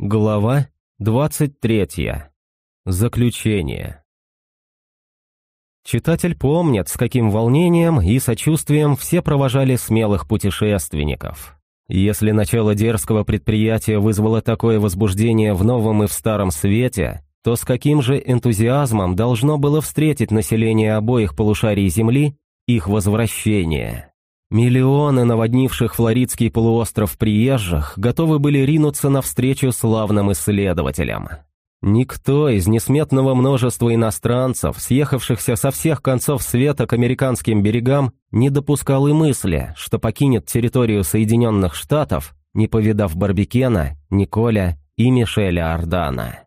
Глава 23. Заключение. Читатель помнит, с каким волнением и сочувствием все провожали смелых путешественников. Если начало дерзкого предприятия вызвало такое возбуждение в новом и в старом свете, то с каким же энтузиазмом должно было встретить население обоих полушарий Земли их возвращение. Миллионы наводнивших Флоридский полуостров приезжих готовы были ринуться навстречу славным исследователям. Никто из несметного множества иностранцев, съехавшихся со всех концов света к американским берегам, не допускал и мысли, что покинет территорию Соединенных Штатов, не повидав Барбекена, Николя и Мишеля Ардана.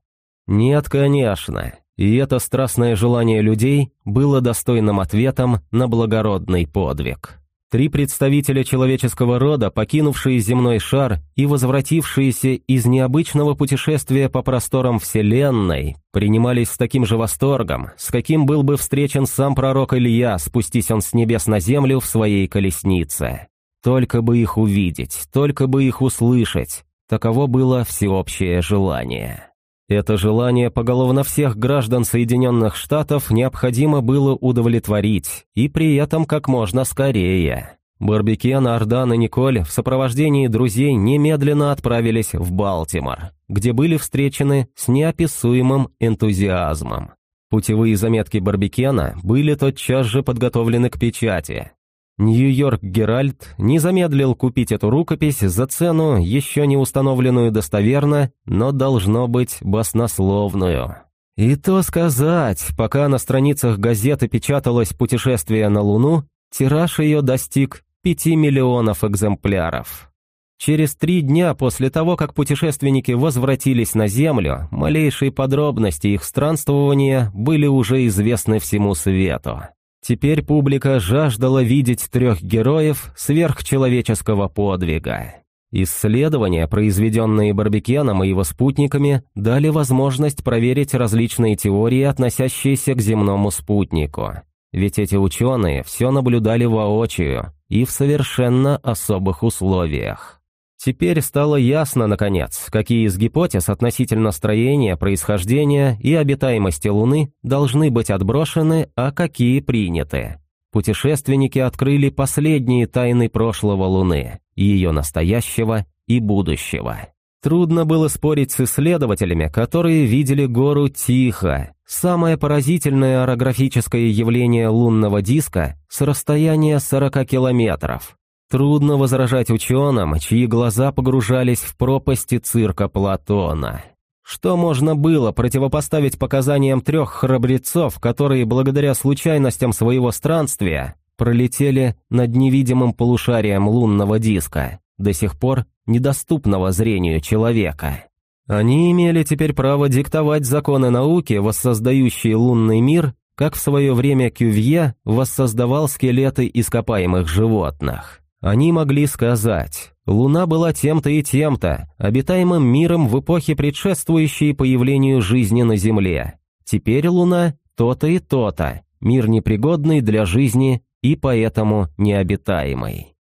Нет, конечно, и это страстное желание людей было достойным ответом на благородный подвиг. Три представителя человеческого рода, покинувшие земной шар и возвратившиеся из необычного путешествия по просторам Вселенной, принимались с таким же восторгом, с каким был бы встречен сам пророк Илья, спустись он с небес на землю в своей колеснице. Только бы их увидеть, только бы их услышать, таково было всеобщее желание. Это желание поголовно всех граждан Соединенных Штатов необходимо было удовлетворить, и при этом как можно скорее. Барбекен, Ардан и Николь в сопровождении друзей немедленно отправились в Балтимор, где были встречены с неописуемым энтузиазмом. Путевые заметки Барбекена были тотчас же подготовлены к печати, Нью-Йорк Геральт не замедлил купить эту рукопись за цену, еще не установленную достоверно, но должно быть баснословную. И то сказать, пока на страницах газеты печаталось «Путешествие на Луну», тираж ее достиг 5 миллионов экземпляров. Через три дня после того, как путешественники возвратились на Землю, малейшие подробности их странствования были уже известны всему свету. Теперь публика жаждала видеть трех героев сверхчеловеческого подвига. Исследования, произведенные Барбекеном и его спутниками, дали возможность проверить различные теории, относящиеся к земному спутнику. Ведь эти ученые все наблюдали воочию и в совершенно особых условиях. Теперь стало ясно, наконец, какие из гипотез относительно строения, происхождения и обитаемости Луны должны быть отброшены, а какие приняты. Путешественники открыли последние тайны прошлого Луны, ее настоящего и будущего. Трудно было спорить с исследователями, которые видели гору тихо, самое поразительное орографическое явление лунного диска с расстояния 40 километров. Трудно возражать ученым, чьи глаза погружались в пропасти цирка Платона. Что можно было противопоставить показаниям трех храбрецов, которые благодаря случайностям своего странствия пролетели над невидимым полушарием лунного диска, до сих пор недоступного зрению человека? Они имели теперь право диктовать законы науки, воссоздающие лунный мир, как в свое время Кювье воссоздавал скелеты ископаемых животных. Они могли сказать, Луна была тем-то и тем-то, обитаемым миром в эпохе, предшествующей появлению жизни на Земле. Теперь Луна то-то и то-то, мир непригодный для жизни и поэтому необитаемый.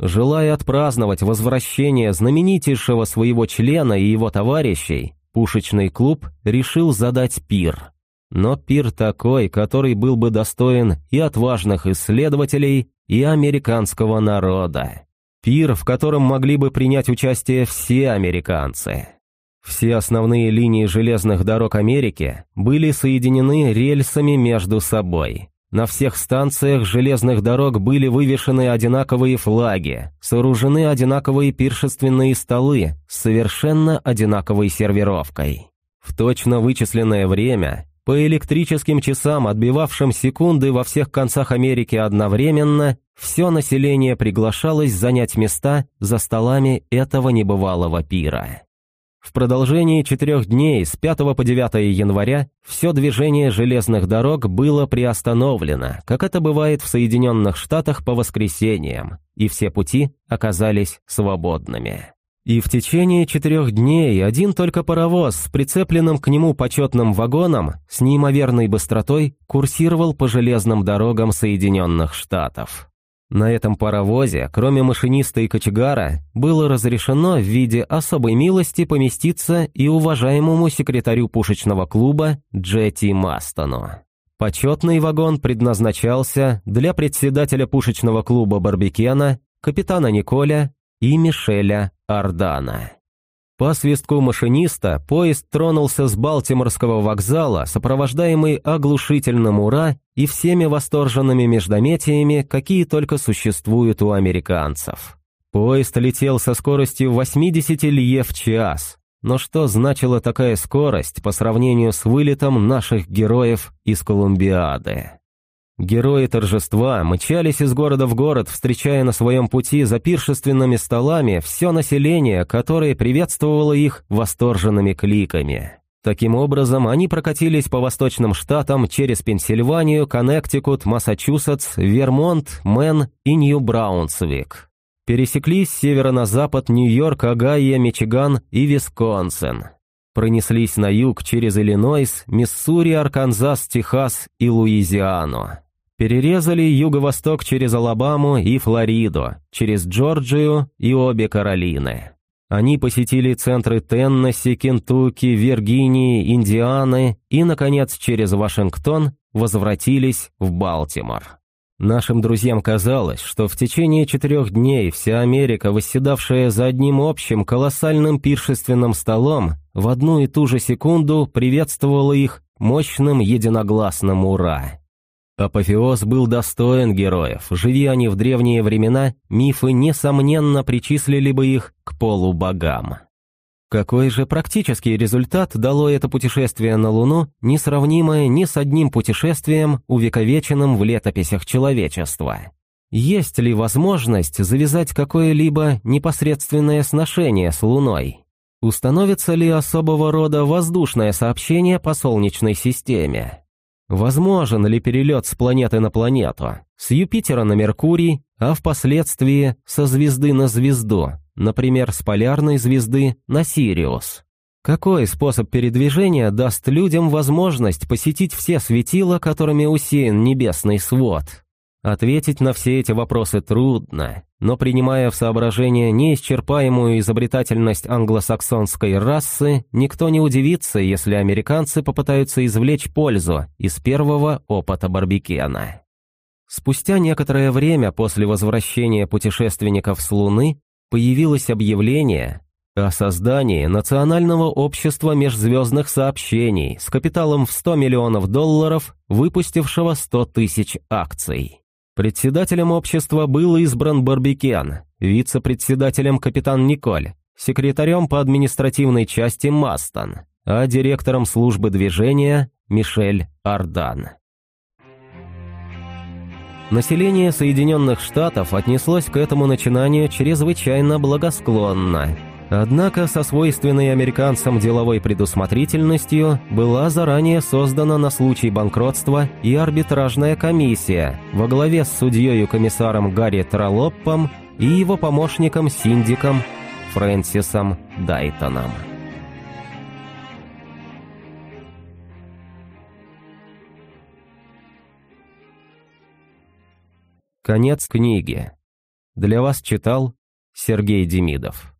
Желая отпраздновать возвращение знаменитейшего своего члена и его товарищей, пушечный клуб решил задать пир. Но пир такой, который был бы достоин и отважных исследователей, и американского народа. Пир, в котором могли бы принять участие все американцы. Все основные линии железных дорог Америки были соединены рельсами между собой. На всех станциях железных дорог были вывешены одинаковые флаги, сооружены одинаковые пиршественные столы с совершенно одинаковой сервировкой. В точно вычисленное время по электрическим часам, отбивавшим секунды во всех концах Америки одновременно, все население приглашалось занять места за столами этого небывалого пира. В продолжении четырех дней с 5 по 9 января все движение железных дорог было приостановлено, как это бывает в Соединенных Штатах по воскресеньям, и все пути оказались свободными. И в течение четырех дней один только паровоз с прицепленным к нему почетным вагоном с неимоверной быстротой курсировал по железным дорогам Соединенных Штатов. На этом паровозе, кроме машиниста и кочегара, было разрешено в виде особой милости поместиться и уважаемому секретарю пушечного клуба Джетти Мастону. Почетный вагон предназначался для председателя пушечного клуба Барбекена, капитана Николя и Мишеля Ардана. По свистку машиниста поезд тронулся с Балтиморского вокзала, сопровождаемый оглушительным «Ура» и всеми восторженными междометиями, какие только существуют у американцев. Поезд летел со скоростью 80 лье в час. Но что значила такая скорость по сравнению с вылетом наших героев из Колумбиады? Герои торжества мчались из города в город, встречая на своем пути за пиршественными столами все население, которое приветствовало их восторженными кликами. Таким образом, они прокатились по восточным штатам через Пенсильванию, Коннектикут, Массачусетс, Вермонт, Мэн и Нью-Брансвик. Пересекли с севера на запад Нью-Йорк, Огайо, Мичиган и Висконсин. Пронеслись на юг через Иллинойс, Миссури, Арканзас, Техас и Луизиану. Перерезали юго-восток через Алабаму и Флориду, через Джорджию и обе Каролины. Они посетили центры Теннесси, Кентукки, Виргинии, Индианы и, наконец, через Вашингтон возвратились в Балтимор. Нашим друзьям казалось, что в течение четырех дней вся Америка, восседавшая за одним общим колоссальным пиршественным столом, в одну и ту же секунду приветствовала их мощным единогласным «Ура!». Апофеоз был достоин героев. Живи они в древние времена, мифы, несомненно, причислили бы их к полубогам. Какой же практический результат дало это путешествие на Луну, несравнимое ни с одним путешествием, увековеченным в летописях человечества? Есть ли возможность завязать какое-либо непосредственное сношение с Луной? Установится ли особого рода воздушное сообщение по Солнечной системе? Возможен ли перелет с планеты на планету, с Юпитера на Меркурий, а впоследствии со звезды на звезду, например, с полярной звезды на Сириус? Какой способ передвижения даст людям возможность посетить все светила, которыми усеян небесный свод? Ответить на все эти вопросы трудно, но принимая в соображение неисчерпаемую изобретательность англосаксонской расы, никто не удивится, если американцы попытаются извлечь пользу из первого опыта Барбикена. Спустя некоторое время после возвращения путешественников с Луны появилось объявление о создании Национального общества межзвездных сообщений с капиталом в 100 миллионов долларов, выпустившего 100 тысяч акций. Председателем общества был избран Барбикен, вице-председателем капитан Николь, секретарем по административной части Мастон, а директором службы движения Мишель Ардан. Население Соединенных Штатов отнеслось к этому начинанию чрезвычайно благосклонно – Однако со свойственной американцам деловой предусмотрительностью была заранее создана на случай банкротства и арбитражная комиссия во главе с судьей-комиссаром Гарри Тролоппом и его помощником-синдиком Фрэнсисом Дайтоном. Конец книги. Для вас читал Сергей Демидов.